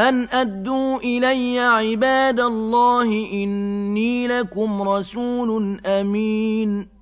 أَنْ أَدُّوا إِلَيَّ عِبَادَ اللَّهِ إِنِّي لَكُمْ رَسُولٌ أَمِينٌ.